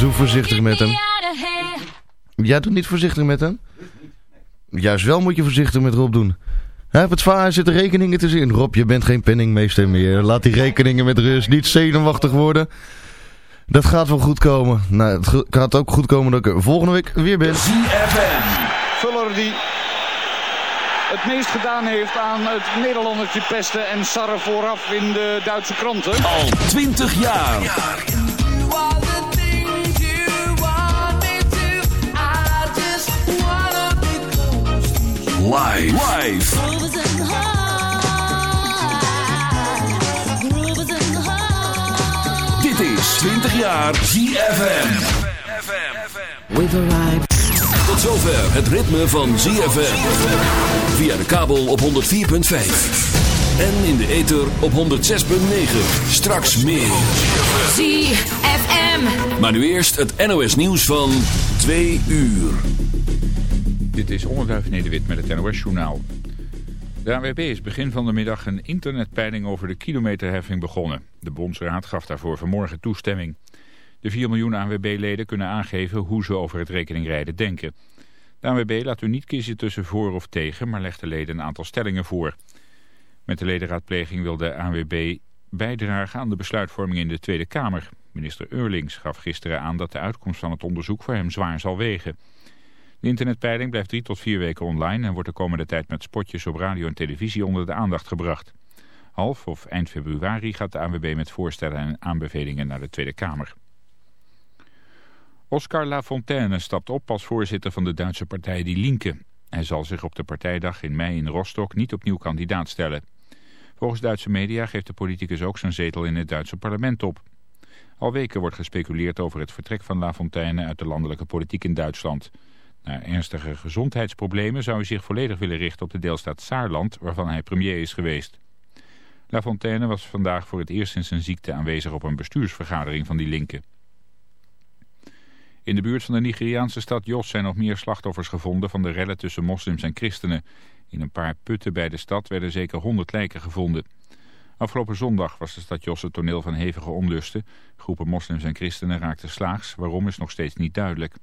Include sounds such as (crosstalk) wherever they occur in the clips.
Zo voorzichtig met hem. Jij doet niet voorzichtig met hem? Juist wel moet je voorzichtig met Rob doen. Hij heeft het vaar zitten rekeningen te zien. Rob, je bent geen penningmeester meer. Laat die rekeningen met rust. Niet zenuwachtig worden. Dat gaat wel goed komen. Nou, het gaat ook goed komen dat ik er volgende week weer ben. ZFM. Vuller die het meest gedaan heeft aan het Nederlandertje pesten en sarren vooraf in de Duitse kranten. Al 20 jaar. Live. Live. Dit is 20 jaar ZFM. With a ride. Tot zover het ritme van ZFM. Via de kabel op 104.5. En in de ether op 106.9. Straks meer. ZFM. Maar nu eerst het NOS nieuws van 2 uur. Dit is Onderduif Nederwit met het NOS-journaal. De AWB is begin van de middag een internetpeiling over de kilometerheffing begonnen. De Bondsraad gaf daarvoor vanmorgen toestemming. De 4 miljoen ANWB-leden kunnen aangeven hoe ze over het rekeningrijden denken. De ANWB laat u niet kiezen tussen voor of tegen, maar legt de leden een aantal stellingen voor. Met de ledenraadpleging wil de ANWB bijdragen aan de besluitvorming in de Tweede Kamer. Minister Eurlings gaf gisteren aan dat de uitkomst van het onderzoek voor hem zwaar zal wegen. De internetpeiling blijft drie tot vier weken online en wordt de komende tijd met spotjes op radio en televisie onder de aandacht gebracht. Half of eind februari gaat de ANWB met voorstellen en aanbevelingen naar de Tweede Kamer. Oscar Lafontaine stapt op als voorzitter van de Duitse partij Die Linke. Hij zal zich op de partijdag in mei in Rostock niet opnieuw kandidaat stellen. Volgens Duitse media geeft de politicus ook zijn zetel in het Duitse parlement op. Al weken wordt gespeculeerd over het vertrek van Lafontaine uit de landelijke politiek in Duitsland. Na ernstige gezondheidsproblemen zou hij zich volledig willen richten op de deelstaat Saarland, waarvan hij premier is geweest. Lafontaine was vandaag voor het eerst sinds zijn ziekte aanwezig op een bestuursvergadering van die linken. In de buurt van de Nigeriaanse stad Jos zijn nog meer slachtoffers gevonden van de rellen tussen moslims en christenen. In een paar putten bij de stad werden zeker 100 lijken gevonden. Afgelopen zondag was de stad Jos het toneel van hevige onlusten. Groepen moslims en christenen raakten slaags, waarom is nog steeds niet duidelijk.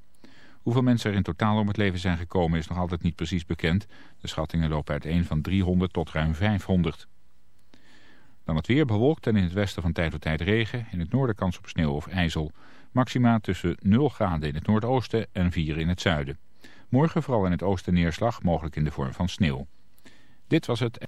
Hoeveel mensen er in totaal om het leven zijn gekomen is nog altijd niet precies bekend. De schattingen lopen uiteen van 300 tot ruim 500. Dan het weer bewolkt en in het westen van tijd tot tijd regen. In het noorden kans op sneeuw of ijzel. Maxima tussen 0 graden in het noordoosten en 4 in het zuiden. Morgen vooral in het oosten neerslag, mogelijk in de vorm van sneeuw. Dit was het...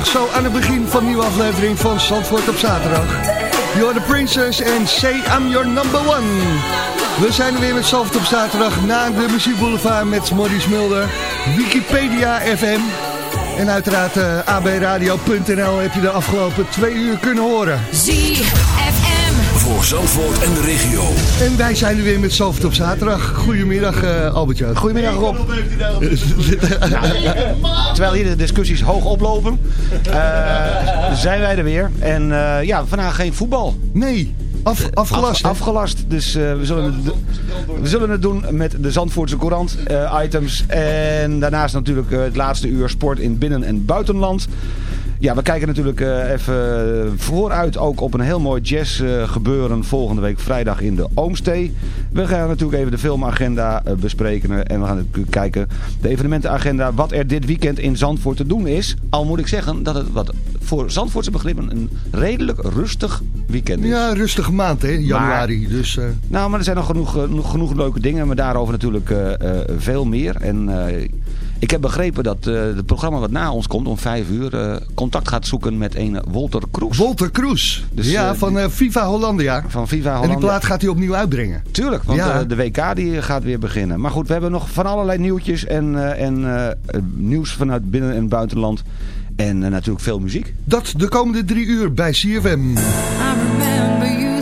Jaren 80. Zo aan het begin van een nieuwe aflevering van Zandvoort op zaterdag. You're the Princess and Say I'm Your Number One. We zijn er weer met Zandvoort op zaterdag na de muziekboulevard met Maurice Mulder. Wikipedia FM. En uiteraard uh, eh, abradio.nl heb je de afgelopen twee uur kunnen horen. ZFM. Voor Zandvoort en de regio. En wij zijn er weer met Zandvoort op zaterdag. Goedemiddag uh, Albertje. Goedemiddag Rob. (laughs) terwijl hier de discussies hoog oplopen, uh, zijn wij er weer. En ja, vandaag geen voetbal. Nee. Af, afgelast. afgelast. Dus uh, we, zullen het, we zullen het doen met de Zandvoortse Courant uh, items. En daarnaast natuurlijk uh, het laatste uur sport in binnen- en buitenland. Ja, we kijken natuurlijk uh, even vooruit ook op een heel mooi jazz uh, gebeuren volgende week vrijdag in de Oomstee. We gaan natuurlijk even de filmagenda uh, bespreken en we gaan natuurlijk kijken de evenementenagenda wat er dit weekend in Zandvoort te doen is. Al moet ik zeggen dat het wat voor Zandvoortse begrippen een redelijk rustig weekend is. Ja, rustige maand hè, januari. Maar, dus, Nou, maar er zijn nog genoeg, genoeg, genoeg leuke dingen, maar daarover natuurlijk veel meer. En ik heb begrepen dat uh, het programma wat na ons komt om vijf uur uh, contact gaat zoeken met een Wolter Kroes. Wolter Kroes, dus, ja, uh, van Viva Hollandia. Van Viva Hollandia. En die plaat gaat hij opnieuw uitbrengen. Tuurlijk, want ja. de WK die gaat weer beginnen. Maar goed, we hebben nog van allerlei nieuwtjes en, en nieuws vanuit binnen- en buitenland. En natuurlijk veel muziek. Dat de komende drie uur bij CFM. I remember you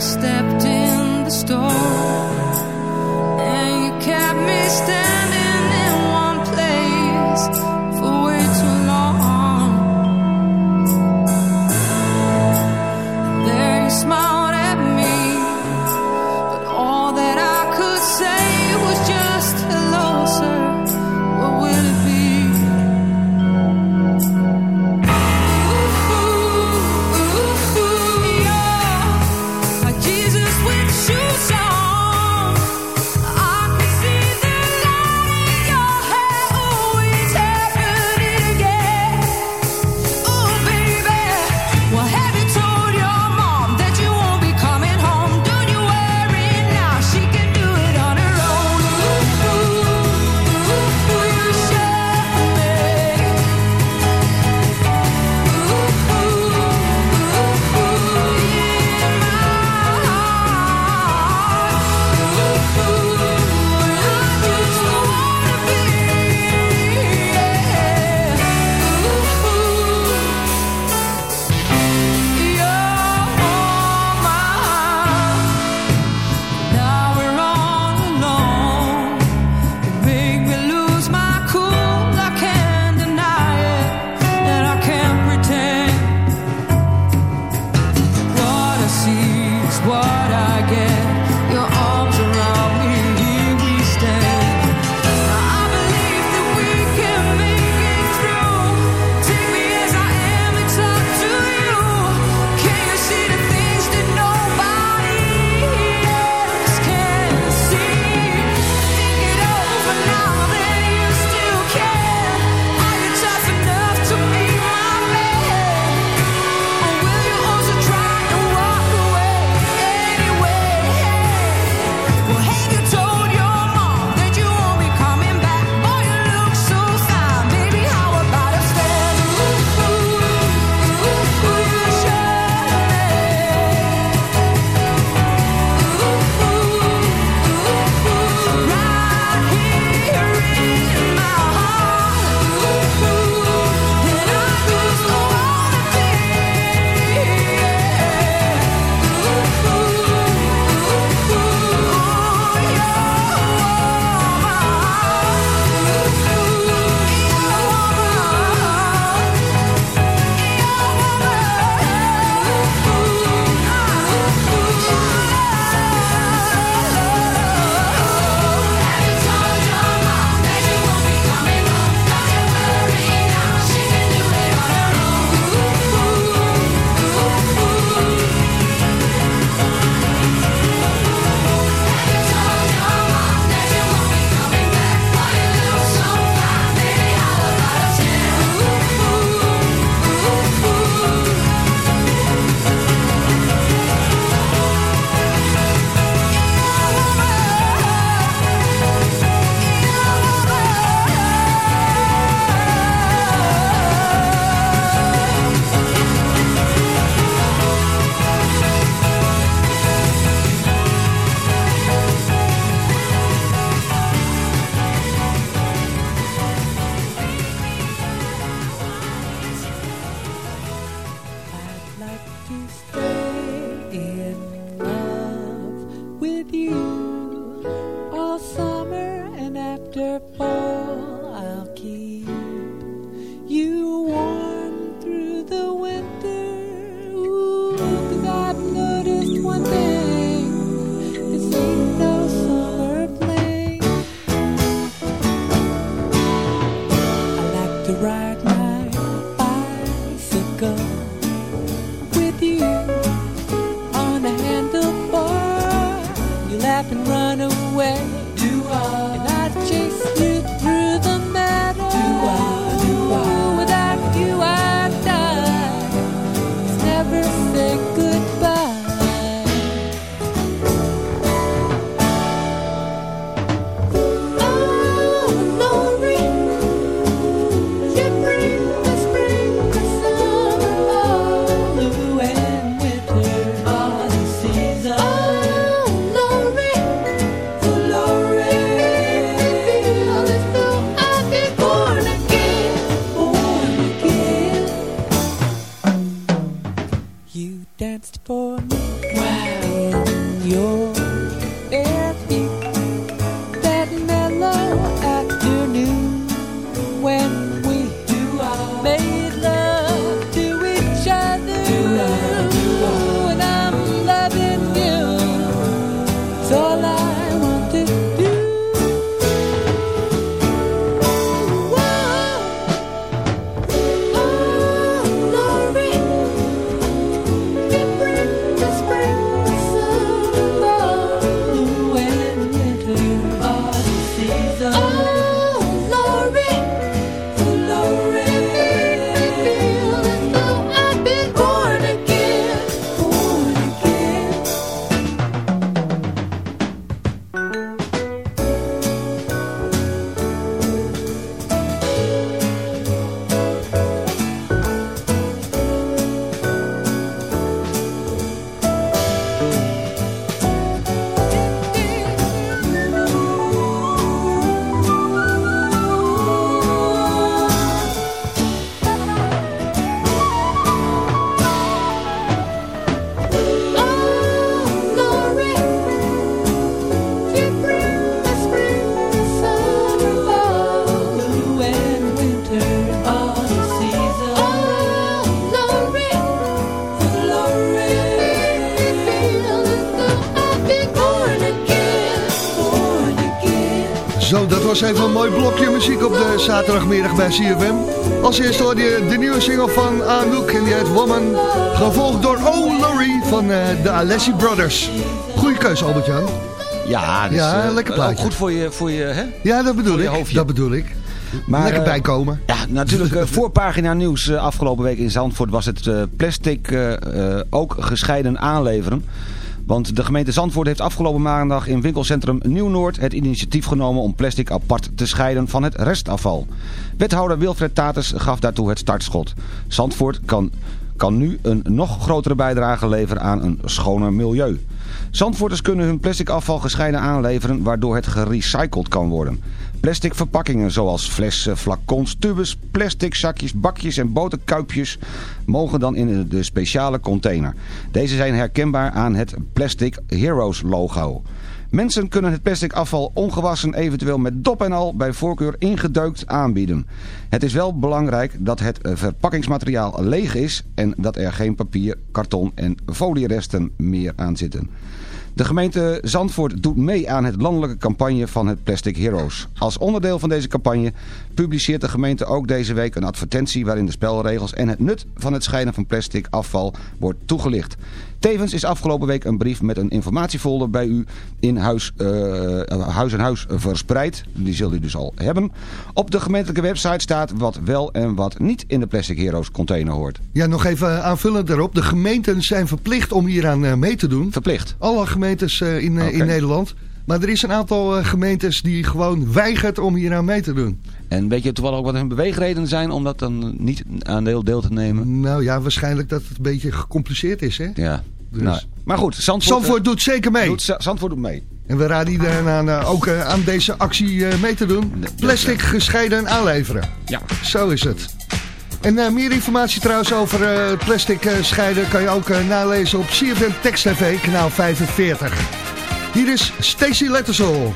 blokje muziek op de zaterdagmiddag bij CFM. Als eerste hoorde je de nieuwe single van Anouk en die heet Woman. Gevolgd door Oh Laurie van eh, de Alessi Brothers. Goeie keuze Albert-Jan. Ja, dus, Ja, eh, lekker ook plaatje. goed voor je, voor je hè? Ja, dat bedoel je ik. hoofdje. Dat bedoel ik. Maar, Lekker eh, bijkomen. Ja, natuurlijk eh, voorpagina nieuws afgelopen week in Zandvoort was het plastic ook gescheiden aanleveren. Want de gemeente Zandvoort heeft afgelopen maandag in winkelcentrum Nieuw-Noord het initiatief genomen om plastic apart te scheiden van het restafval. Wethouder Wilfred Tatus gaf daartoe het startschot. Zandvoort kan, kan nu een nog grotere bijdrage leveren aan een schoner milieu. Zandvoorters kunnen hun plastic afval gescheiden aanleveren waardoor het gerecycled kan worden. Plastic verpakkingen zoals flessen, flacons, tubes, plastic zakjes, bakjes en boterkuipjes mogen dan in de speciale container. Deze zijn herkenbaar aan het Plastic Heroes logo. Mensen kunnen het plastic afval ongewassen eventueel met dop en al bij voorkeur ingedeukt aanbieden. Het is wel belangrijk dat het verpakkingsmateriaal leeg is en dat er geen papier, karton en folieresten meer aan zitten. De gemeente Zandvoort doet mee aan het landelijke campagne van het Plastic Heroes. Als onderdeel van deze campagne publiceert de gemeente ook deze week een advertentie waarin de spelregels en het nut van het scheiden van plastic afval wordt toegelicht. Tevens is afgelopen week een brief met een informatiefolder bij u in huis, eh, huis en huis verspreid. Die zult u dus al hebben. Op de gemeentelijke website staat wat wel en wat niet in de Plastic Heroes container hoort. Ja, nog even aanvullend daarop. De gemeenten zijn verplicht om hieraan eh, mee te doen. Verplicht. Alle gemeentes eh, in, in. Nederland. Maar er is een aantal gemeentes die gewoon weigert om hieraan mee te doen. En weet je toevallig ook wat hun beweegredenen zijn om dat dan niet aan deel, deel te nemen? Nou ja, waarschijnlijk dat het een beetje gecompliceerd is. Hè? Ja. Dus- Nou, maar goed, Zandvoort, Zandvoort doet zeker mee. doet, Zandvoort doet mee. En we raden iedereen aan eh, ook eh, aan deze actie eh, mee te doen. Plastic gescheiden aanleveren. Ja. Zo is het. En eh, meer informatie trouwens over eh, plastic eh, scheiden kan je ook eh, nalezen op CFM Text TV, kanaal 45. Hier is Stacy Lettersol.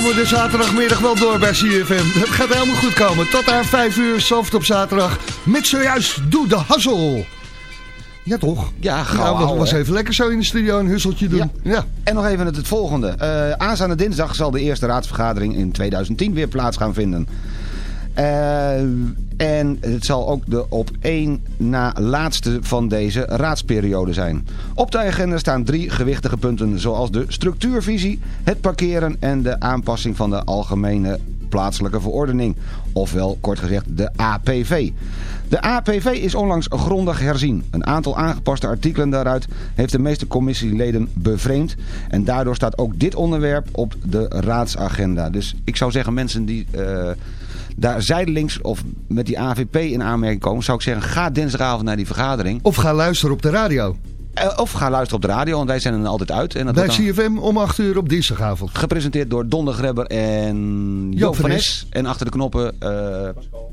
Komen we de zaterdagmiddag wel door bij CFM. Het gaat helemaal goed komen. Tot aan 5 uur, soft op zaterdag. Met zojuist Doe de Hassel. Ja, toch? Ja, gauw Nou, dat houden, was even lekker zo in de studio een husseltje doen. Ja. En nog even het, het volgende. Eh, aanstaande dinsdag zal de eerste raadsvergadering in 2010 weer plaats gaan vinden. Eh, en het zal ook de op één na laatste van deze raadsperiode zijn. Op de agenda staan drie gewichtige punten zoals de structuurvisie, het parkeren en de aanpassing van de algemene plaatselijke verordening. Ofwel, kort gezegd, de APV. De APV is onlangs grondig herzien. Een aantal aangepaste artikelen daaruit heeft de meeste commissieleden bevreemd. En daardoor staat ook dit onderwerp op de raadsagenda. Dus ik zou zeggen, mensen die eh, daar zijdelings of met die AVP in aanmerking komen... zou ik zeggen, ga dinsdagavond naar die vergadering. Of ga luisteren op de radio. Eh, of ga luisteren op de radio, want wij zijn er altijd uit. En dat Bij CFM om 8 uur op dinsdagavond. gepresenteerd door Don de Grebber en Joop van Es. En achter de knoppen eh,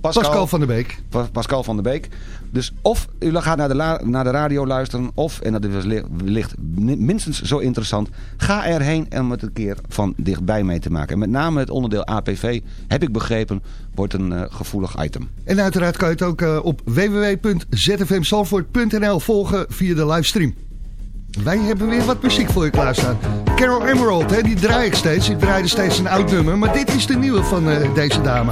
Pascal, Pascal van der Beek. Pa- Pascal van der Beek. Dus of u gaat naar de, naar de radio luisteren, of, en dat is li- wellicht mi- minstens zo interessant, ga erheen om het een keer van dichtbij mee te maken. En met name het onderdeel APV, heb ik begrepen, wordt een eh, gevoelig item. En uiteraard kan je het ook eh, op www.zfmsalvoort.nl volgen via de livestream. Wij hebben weer wat muziek voor je klaarstaan. Carol Emerald, hè, die draai ik steeds. Ik draaide steeds een oud nummer, maar dit is de nieuwe van eh, deze dame.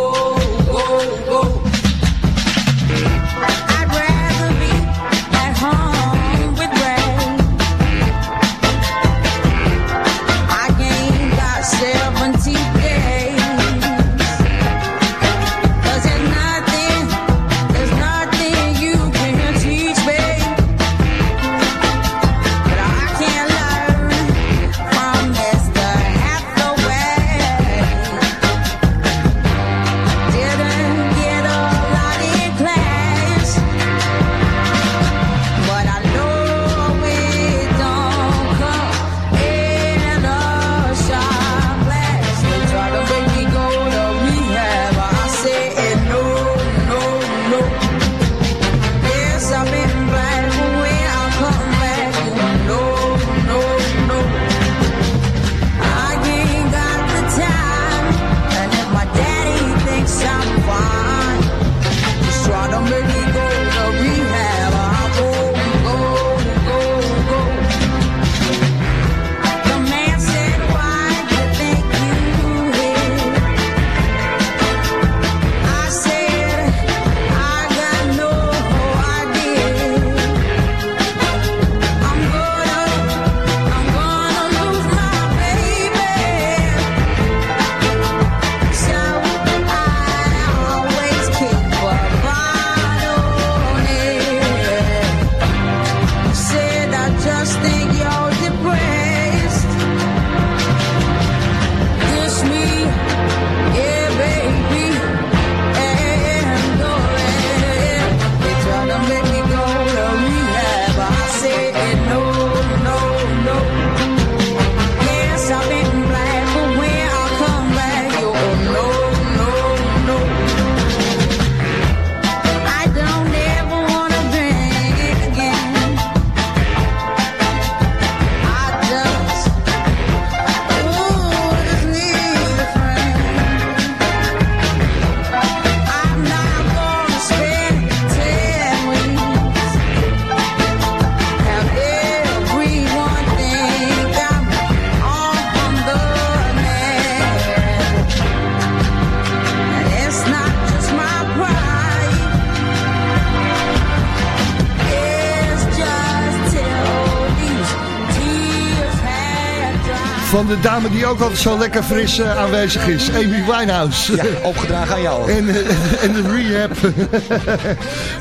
dame die ook altijd zo lekker fris eh, aanwezig is. Amy Winehouse. Ja, opgedragen aan jou. En, eh, (laughs) en de rehab.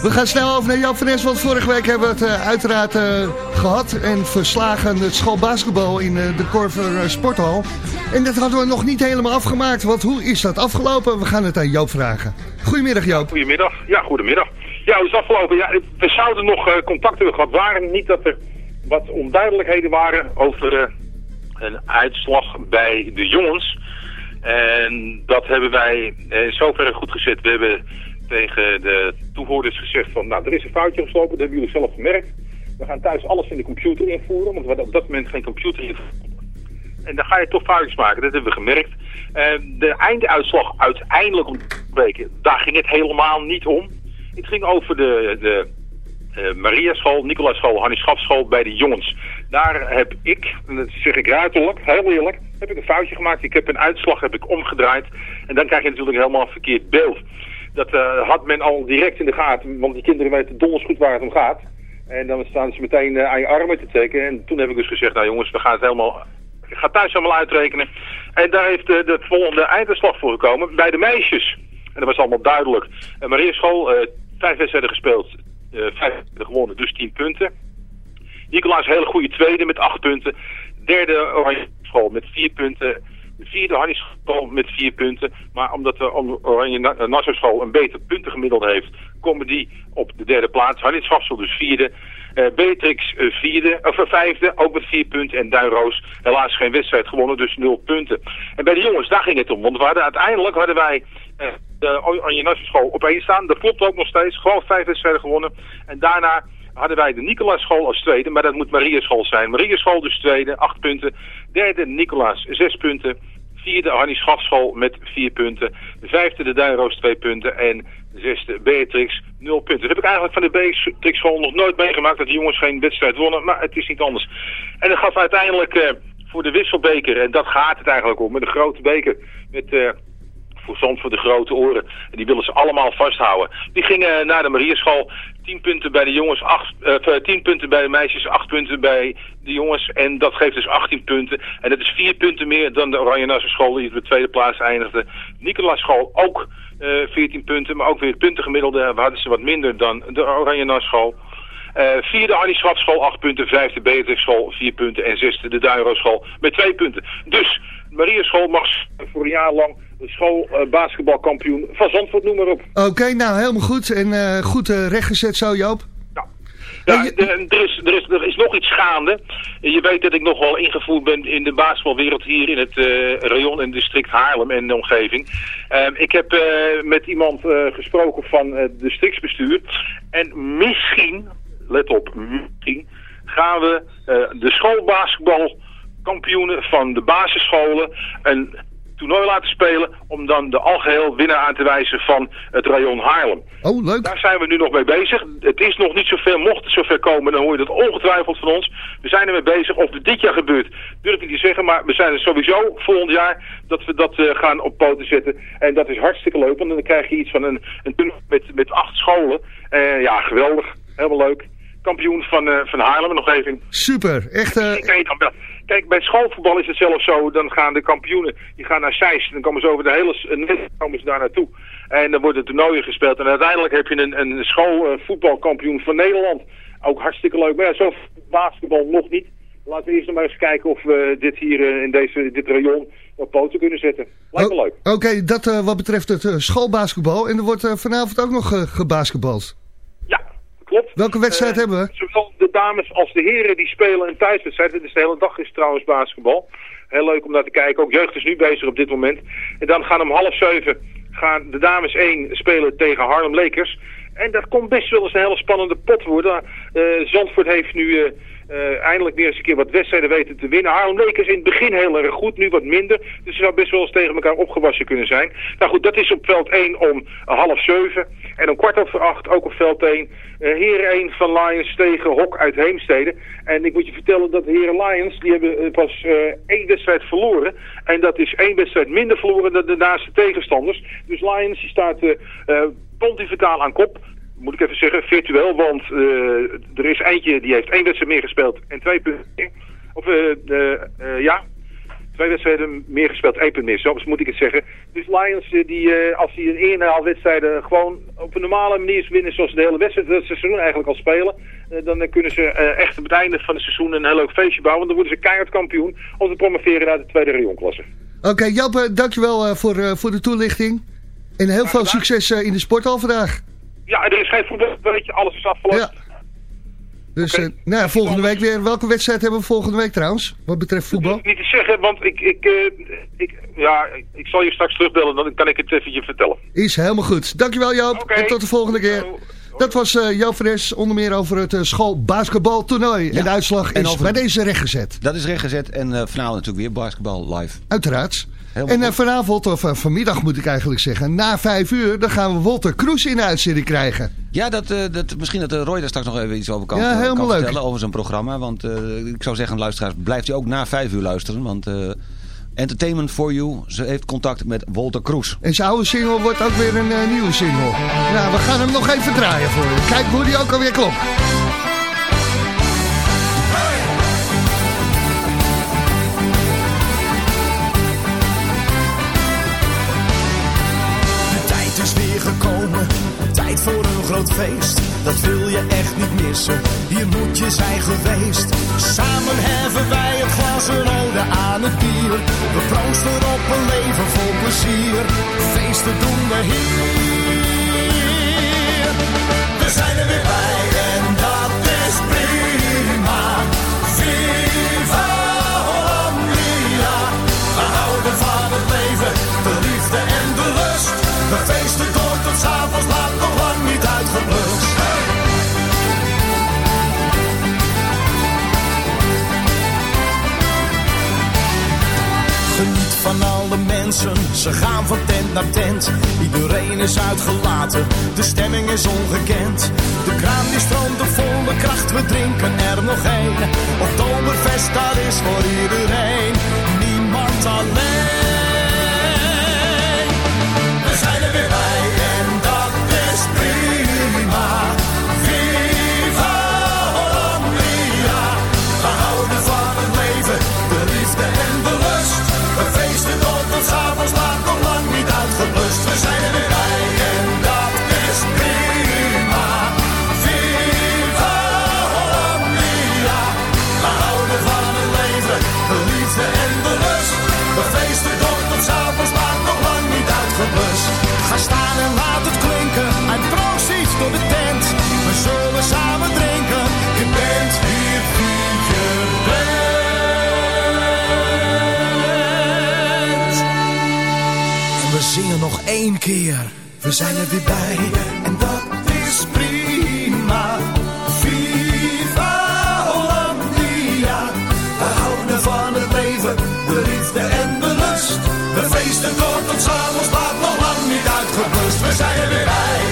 we gaan snel over naar Jan van Nes, want vorige week hebben we het eh, uiteraard eh, gehad en verslagen het schoolbasketbal in de Korver eh, Sporthal. En dat hadden we nog niet helemaal afgemaakt, want hoe is dat afgelopen? We gaan het aan Joop vragen. Goedemiddag Joop. Goedemiddag. Ja, goedemiddag. Ja, hoe is het afgelopen? Ja, we zouden nog eh, contact hebben gehad. Waren niet dat er wat onduidelijkheden waren over eh, een uitslag bij de jongens. En dat hebben wij eh, in zoverre goed gezet. We hebben tegen de toehoorders gezegd van, nou, er is een foutje geslopen. Dat hebben jullie zelf gemerkt. We gaan thuis alles in de computer invoeren, want we hadden op dat moment geen computer invoeren. En dan ga je toch foutjes maken, dat hebben we gemerkt. Eh, de einduitslag uiteindelijk daar ging het helemaal niet om. Het ging over de, de eh, Maria School, Nicolaas School, Hannie bij de jongens. Daar heb ik, en dat zeg ik ruiterlijk, heel eerlijk, heb ik een foutje gemaakt. Ik heb een uitslag heb ik omgedraaid. En dan krijg je natuurlijk helemaal een verkeerd beeld. Dat eh, had men al direct in de gaten, want die kinderen weten donders goed waar het om gaat. En dan staan ze meteen eh, aan je armen te trekken. En toen heb ik dus gezegd, nou jongens, we gaan het helemaal... Ik ga thuis allemaal uitrekenen. En daar heeft eh, de volgende einduitslag voor gekomen bij de meisjes. En dat was allemaal duidelijk. Uh, Maria School, eh, vijf wedstrijden gespeeld, vijf gewonnen, dus tien punten. Nicolaas hele goede tweede met acht punten. Derde Oranje School met vier punten. De vierde Hannie School met vier punten. Maar omdat de Oranje Na- eh, Nassau School een beter puntengemiddelde heeft, komen die op de derde plaats. Hannie Schafsel dus vierde. Eh, Beatrix eh, vierde, of eh, vijfde, ook met vier punten. En Duinroos helaas geen wedstrijd gewonnen, dus nul punten. En bij de jongens, daar ging het om. Want we hadden, uiteindelijk hadden wij eh, de Oranje Nassau School op één staan. Dat klopt ook nog steeds. Gewoon vijf wedstrijden gewonnen. En daarna hadden wij de Nicolaas-school als tweede, maar dat moet Mariaschool zijn. Mariaschool dus tweede, acht punten. Derde Nicolaas, zes punten. Vierde Hannie Schafschool met vier punten. De vijfde de Duinroos twee punten. En de zesde Beatrix nul punten. Dat heb ik eigenlijk van de Beatrix school nog nooit meegemaakt. Dat de jongens geen wedstrijd wonnen. Maar het is niet anders. En dat gaf uiteindelijk eh, voor de wisselbeker. En dat gaat het eigenlijk om. Met de grote beker. Met... eh voor Zandvoort de grote oren. En die willen ze allemaal vasthouden. Die gingen naar de Marierschool. 10 punten bij de jongens, 8, eh, 10 punten bij de meisjes, 8 punten bij de jongens. En dat geeft dus 18 punten. En dat is 4 punten meer dan de Oranje Nassau school die op de tweede plaats eindigde. Nicolaas school ook eh 14 punten, maar ook weer het puntengemiddelde hadden ze wat minder dan de Oranje Nassau school. Eh, vierde Annie Schafschool 8 punten, vijfde Beatrix school 4 punten en zesde de Duinro school met 2 punten. Dus Marieschool mag voor een jaar lang de school eh, basketbalkampioen van Zandvoort, noem maar op. Oké, nou helemaal goed. En eh, goed rechtgezet zo, Joop. Ja, er, is, er, is, er is nog iets gaande. Je weet dat ik nog wel ingevoerd ben in de basketbalwereld hier in het eh rayon en district Haarlem en de omgeving. Ehm, ik heb met iemand gesproken van het districtsbestuur. En misschien, let op, gaan we eh, de schoolbasketbalkampioenen van de basisscholen een toernooi laten spelen om dan de algeheel winnaar aan te wijzen van het rayon Haarlem. Oh, leuk. Daar zijn we nu nog mee bezig. Het is nog niet zoveel. Mocht het zover komen, dan hoor je dat ongetwijfeld van ons. We zijn ermee bezig. Of het dit jaar gebeurt, durf ik niet zeggen. Maar we zijn er sowieso volgend jaar dat we dat eh, gaan op poten zetten. En dat is hartstikke leuk. Want dan krijg je iets van een, een toernooi met, met acht scholen. Eh, ja, geweldig. Helemaal leuk. Kampioen van, eh, van Haarlem nog even. Super. Echt, eh, Kijk, bij schoolvoetbal is het zelfs zo, dan gaan de kampioenen, die gaan naar Zeist, dan komen ze over de hele s- net komen ze daar naartoe. En dan worden toernooien gespeeld en uiteindelijk heb je een, een schoolvoetbalkampioen van Nederland. Ook hartstikke leuk, maar ja, zo basketbal nog niet. Laten we eerst nog maar eens kijken of we dit hier eh, in deze, dit rayon op poten kunnen zetten. Lijkt me leuk. Oké, dat eh, wat betreft het eh, schoolbasketbal. En er wordt eh, vanavond ook nog eh, gebasketbald. Klopt. Welke wedstrijd Eh, hebben we? Zowel de dames als de heren die spelen een thuiswedstrijd. Het is de hele dag is trouwens basketbal. Heel leuk om naar te kijken. Ook jeugd is nu bezig op dit moment. En dan gaan om half zeven gaan de dames 1 spelen tegen Harlem Lakers. En dat komt best wel eens een hele spannende pot worden. Eh, Zandvoort heeft nu eh, eh, eindelijk weer eens een keer wat wedstrijden weten te winnen. Harlem Lakers in het begin heel erg goed, nu wat minder. Dus ze zou best wel eens tegen elkaar opgewassen kunnen zijn. Nou goed, dat is op veld 1 om half zeven. En om kwart over acht ook op veld 1. eh Heren 1 van Lions tegen Hok uit Heemstede. En ik moet je vertellen dat Heren Lions, die hebben pas één wedstrijd verloren. En dat is één wedstrijd minder verloren dan de naaste tegenstanders. Dus Lions die staat pontificaal aan kop. Moet ik even zeggen, virtueel, want eh, er is eentje die heeft één wedstrijd meer gespeeld en twee punten meer. Of eh, eh, ja, twee wedstrijden meer gespeeld, één punt meer. Zo moet ik het zeggen. Dus Lions, die, als die een eenhaal wedstrijden gewoon op een normale manier winnen zoals de hele wedstrijd, het seizoen eigenlijk al spelen, dan kunnen ze echt op het einde van het seizoen een heel leuk feestje bouwen. Want dan worden ze keihard kampioen om te promoveren naar de tweede rayonklasse. Oké, Joop, eh, dankjewel voor, voor de toelichting. En heel veel succes eh, in de sporthal vandaag. Ja, er is geen voetbal, weet je, alles is afgelast. Ja. Dus eh, nou, ja, volgende week weer. Welke wedstrijd hebben we volgende week trouwens? Wat betreft voetbal? Niet te zeggen, want ik, ik, eh, ik, ja, ik zal je straks terugbellen, dan kan ik het even je vertellen. Is helemaal goed. Dankjewel Joop. En tot de volgende keer. Dat was eh Joop Fres, onder meer over het uh, schoolbasketbaltoernooi. En de uitslag En is over- bij deze rechtgezet. Dat is rechtgezet en eh vanavond natuurlijk weer basketbal live. Uiteraard. Helemaal en eh, vanavond, of eh, vanmiddag moet ik eigenlijk zeggen, na vijf uur, dan gaan we Wolter Kroes in de uitzending krijgen. Ja, dat, eh, dat, misschien dat Roy daar straks nog even iets over kan, Ja, helemaal kan leuk. vertellen over zijn programma. Want ik zou zeggen, luisteraars, blijft u ook na vijf uur luisteren. Want Entertainment for You, ze heeft contact met Walter Kroes. En zijn oude single wordt ook weer een nieuwe single. Nou, we gaan hem nog even draaien voor je. Kijk hoe die ook alweer klopt. Feest. Dat wil je echt niet missen, hier moet je zijn geweest. Samen heffen wij het glas een ode aan het bier. We proosten op een leven vol plezier. Feesten doen we hier. We zijn er weer bij en dat is prima. Viva Hollandia. We houden van het leven, de liefde en de lust. We feesten door tot s'avonds laat, nog Geniet van alle mensen, ze gaan van tent naar tent. Iedereen is uitgelaten, de stemming is ongekend. De kraan die stroomt de volle kracht, we drinken er nog een. Oktoberfest, dat is voor iedereen, niemand alleen. We zijn er weer. En laat het klinken, en proost door de tent. We zullen samen drinken, je bent hier wie je bent. En we zingen nog één keer, we zijn er weer bij. En dat is prima. Viva Hollandia. We houden van het leven, de liefde en de lust. We feesten tot ons We zijn er weer bij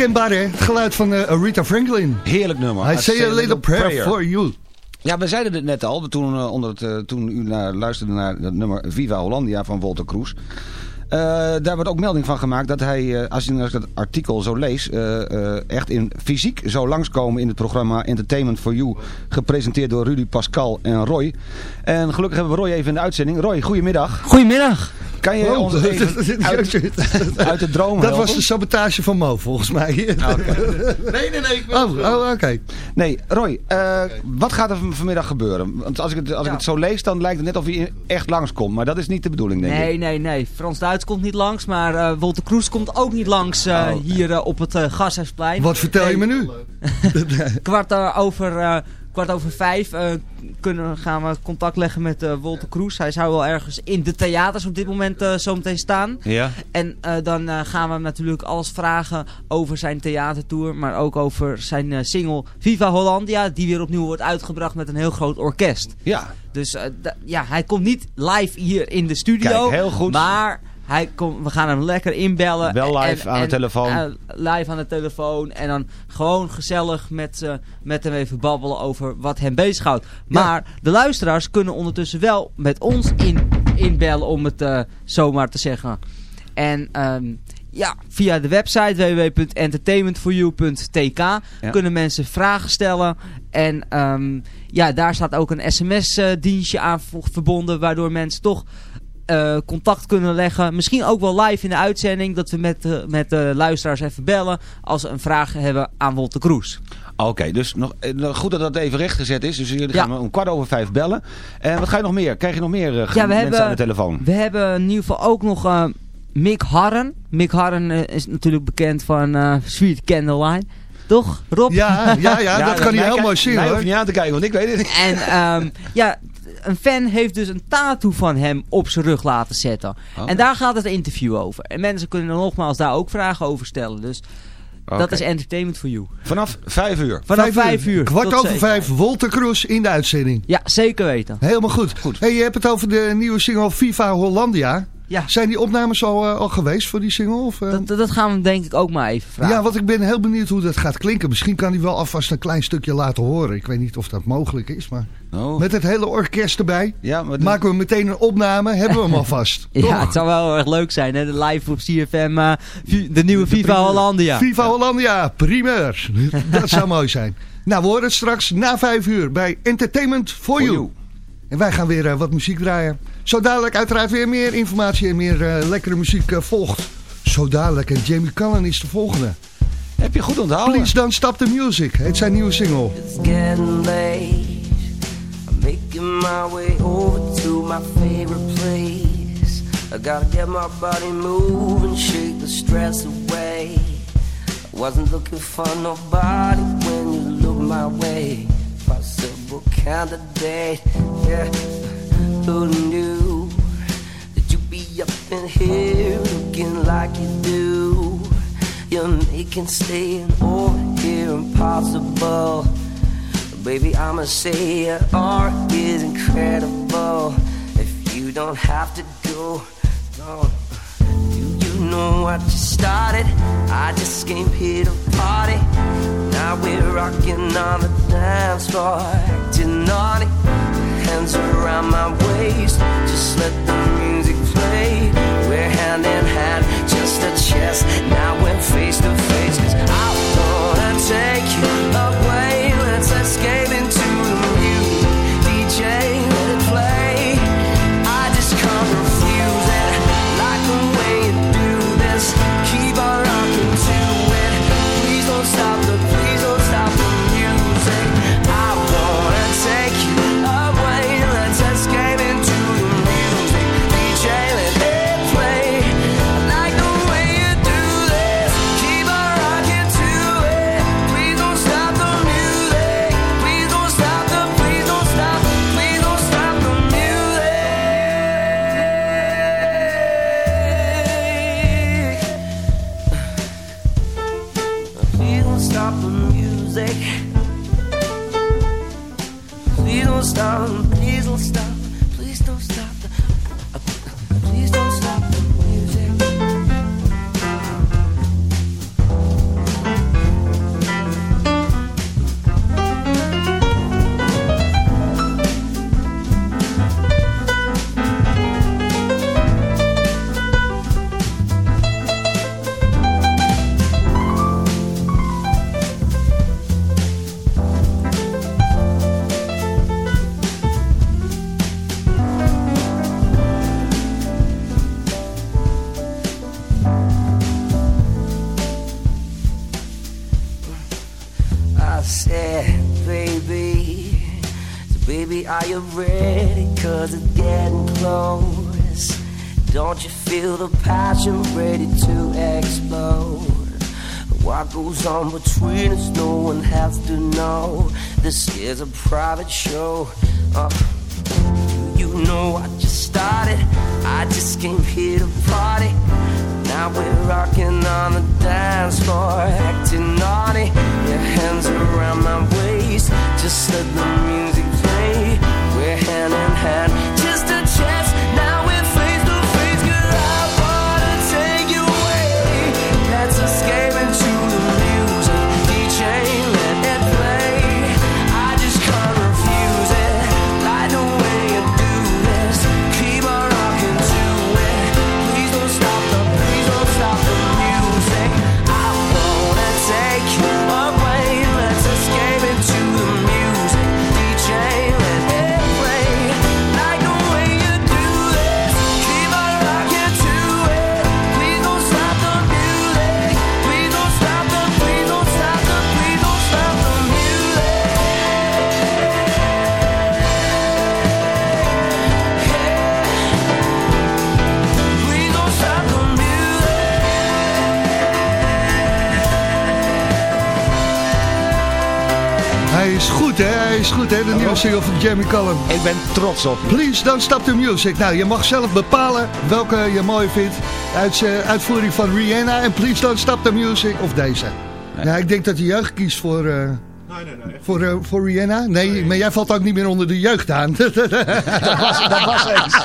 Onmiskenbaar, hè? Het geluid van eh, Aretha Franklin. Heerlijk nummer. I say a little prayer for you. Ja, we zeiden het net al, toen, eh, onder het, eh, toen u naar, luisterde naar het nummer Viva Hollandia van Walter Kroes. Eh, daar wordt ook melding van gemaakt dat hij, eh, als je nou dat artikel zo leest, eh, eh, echt in fysiek zou langskomen in het programma Entertainment for You, gepresenteerd door Rudy Pascal en Roy. En gelukkig hebben we Roy even in de uitzending. Roy, goedemiddag. Goedemiddag. Kan je Oh, ons (laughs) even uit, uit de droom Dat helpen? was de sabotage van Mo, volgens mij. (laughs) Nee, nee, nee. Ik Oh, oh oké. Nee, Roy, eh, wat gaat er van- vanmiddag gebeuren? Want als ik het, als ik het zo lees, dan lijkt het net of hij echt langskomt. Maar dat is niet de bedoeling, denk ik. Nee, nee, nee. Frans Duits komt niet langs, maar eh Wolter Kroes komt ook niet langs eh, Oh, hier op het uh, Gashuisplein. Wat vertel je me nu? (laughs) Kwart over, eh, kwart over vijf eh, kunnen, gaan we contact leggen met eh Wolter Kroes. Hij zou wel ergens in de theaters op dit moment eh zo meteen staan. Ja? En dan gaan we hem natuurlijk alles vragen over zijn theatertour. Maar ook over zijn single Viva Hollandia. Die weer opnieuw wordt uitgebracht met een heel groot orkest. Ja. Dus ja, hij komt niet live hier in de studio. Kijk, heel goed. Maar hij komt, we gaan hem lekker inbellen. Wel live aan de telefoon. eh, live aan de telefoon. En dan gewoon gezellig met, eh, met hem even babbelen over wat hem bezighoudt. Maar de luisteraars kunnen ondertussen wel met ons in, inbellen om het eh, zomaar te zeggen. En ehm, ja, via de website www.entertainmentforyou.tk kunnen mensen vragen stellen. En ehm, ja, daar staat ook een sms-dienstje aan vo- verbonden, waardoor mensen toch eh, contact kunnen leggen. Misschien ook wel live in de uitzending, dat we met, de met de luisteraars even bellen als ze een vraag hebben aan Wolter Kroes. Oké, dus nog, eh, nog goed dat dat even rechtgezet is. Dus jullie Ja. gaan om kwart over vijf bellen. En wat ga je nog meer? Krijg je nog meer eh, Ja, we mensen hebben- aan de telefoon? We hebben in ieder geval ook nog eh, Mick Harren. Mick Harren eh, is natuurlijk bekend van eh, Sweet Candlelight. Toch, Rob? Ja, ja, ja, (laughs) dat kan hij heel mooi zien Mij hoef hoor. je niet aan te kijken, want ik weet het niet. En ehm, ja, een fan heeft dus een tattoo van hem op zijn rug laten zetten. Oh. En daar gaat het interview over. En mensen kunnen nogmaals daar ook vragen over stellen. Dus dat is entertainment for you. Vanaf vijf uur. Vanaf vijf uur. Kwart over vijf, Wolter Kroes in de uitzending. Ja, zeker weten. Helemaal goed. Hey, je hebt het over de nieuwe single Viva Hollandia. Ja. Zijn die opnames al, eh, al geweest voor die single? Of, eh? Dat, dat gaan we denk ik ook maar even vragen. Ja, want ik ben heel benieuwd hoe dat gaat klinken. Misschien kan hij wel alvast een klein stukje laten horen. Ik weet niet of dat mogelijk is, maar Oh. met het hele orkest erbij Ja, maar maken we meteen een opname. Hebben we hem (laughs) alvast. Ja, Toch? het zou wel heel erg leuk zijn, hè? De live op CFM, eh, vi- de nieuwe Viva Hollandia. Viva Hollandia, primeur. (laughs) dat zou mooi zijn. Nou, we horen het straks na vijf uur bij Entertainment for, you. you. En wij gaan weer eh, wat muziek draaien. Zo dadelijk uiteraard weer meer informatie en meer eh, lekkere muziek eh, volgt. Zo dadelijk. En Jamie Cullen is de volgende. Heb je goed onthouden? Please Don't Stop the Music. Het zijn nieuwe single. It's getting late. I'm making my way over to my favorite place. I gotta get my body moving, shake the stress away. I wasn't looking for nobody when you looked my way. Possible candidate, yeah. Who knew that you'd be up in here looking like you do? You're making staying over here impossible. Baby, I'ma say your art is incredible. If you don't have to go, don't. Do you know what you started? I just came here to party. Now we're rocking on the dance floor, acting naughty. Hands around my waist, just let the music play. We're hand in hand, just a chest. Now we're face to face, cause I wanna take you goes on between us, no one has to know. This is a private show. Uh, you know I just started. I just came here to party. Now we're rocking on the dance floor, acting naughty. Your hands around my waist, just let the music play. We're hand in hand, Hij is goed, hè? Hij is goed, hè? De nieuwe single van Jamie Cullum. Ik ben trots op je. Please don't stop the music. Nou, je mag zelf bepalen welke je mooi vindt. Uit, eh, uitvoering van Rihanna en Please don't stop the music. Of deze. Ja, ik denk dat de jeugd kiest voor... eh, Voor, eh, voor Rihanna? Nee, maar jij valt ook niet meer onder de jeugd aan. (laughs) dat, was, dat was eens.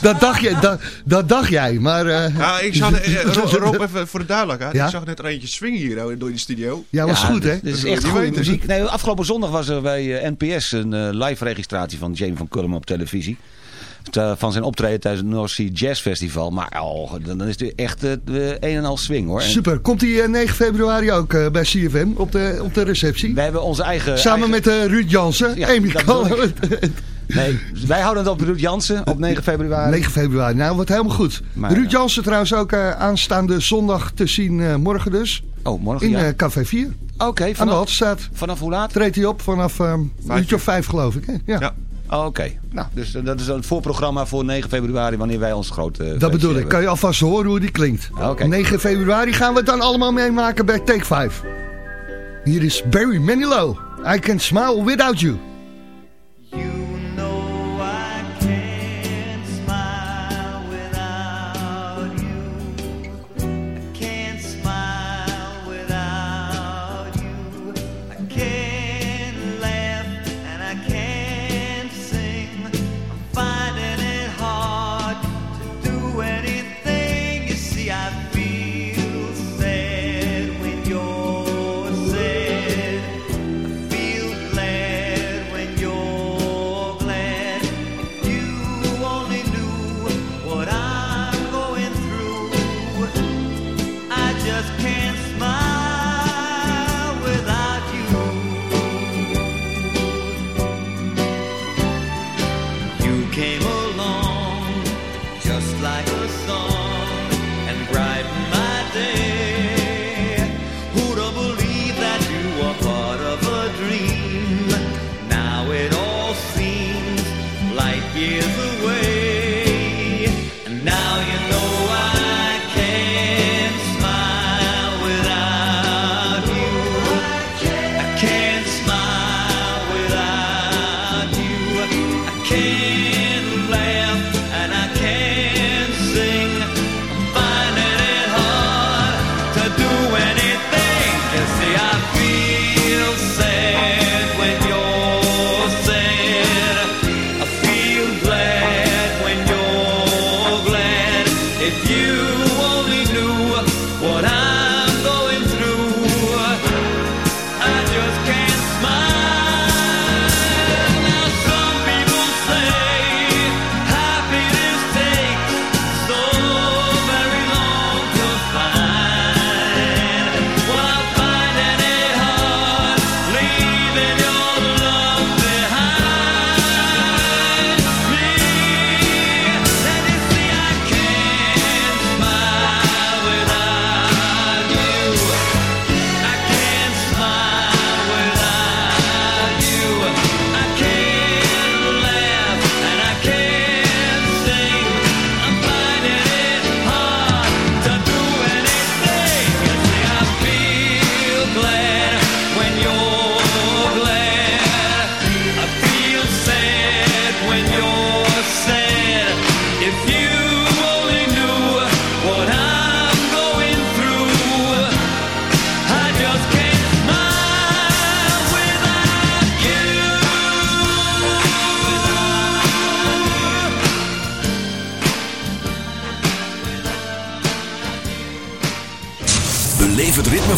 dat, dacht je, dat, dat dacht jij, maar... eh, Ja, ik zag, eh, (laughs) Rob, even voor de duidelijkheid. Ja? Ik zag net er eentje swingen hier door de studio. Ja, was goed, hè? Dit is Dat echt goede muziek. Nee, afgelopen zondag was er bij NPS een live registratie van Jamie van Cullum op televisie. Van zijn optreden tijdens het North Sea Jazz Festival. Maar oh, dan is het echt eh, de een en al swing hoor. Super. Komt hij eh, 9 februari ook eh, bij CFM op de, op de receptie? wij hebben onze eigen... Samen eigen- met Ruud Jansen, Ja, Amy. Nee, wij houden het op Ruud Jansen op 9 februari. 9 februari. Nou, wordt helemaal goed. Maar, Ruud Jansen trouwens ook eh, aanstaande zondag te zien, eh, morgen dus. Oh, morgen In ja. eh, Café 4. Oké, Aan de vanaf, vanaf hoe laat? Treedt hij op vanaf een uurtje of vijf geloof ik. Hè? Ja. Ja. Oh, Oké, nou, dus eh, dat is het voorprogramma voor 9 februari wanneer wij ons grote feestje Dat bedoel ik. hebben. Kan je alvast horen hoe die klinkt. Oké. 9 februari gaan we het dan allemaal meemaken bij Take 5. Hier is Barry Manilow. I can smile without you.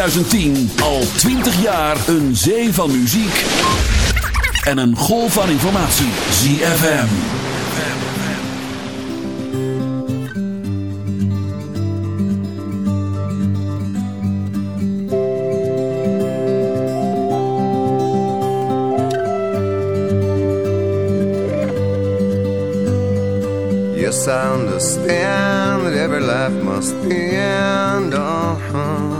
2010 al 20 jaar een zee van muziek en een golf van informatie. ZFM. Yes, I understand that every life must end. Uh.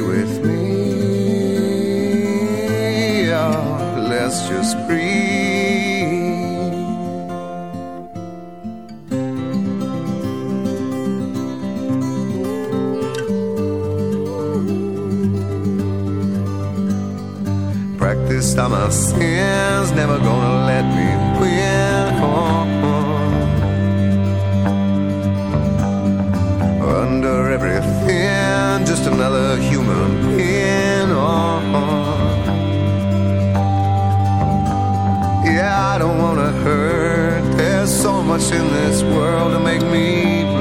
stop my sins, never gonna let me win. Oh, oh. Under everything, just another human being. Oh, yeah, I don't wanna hurt. There's so much in this world to make me.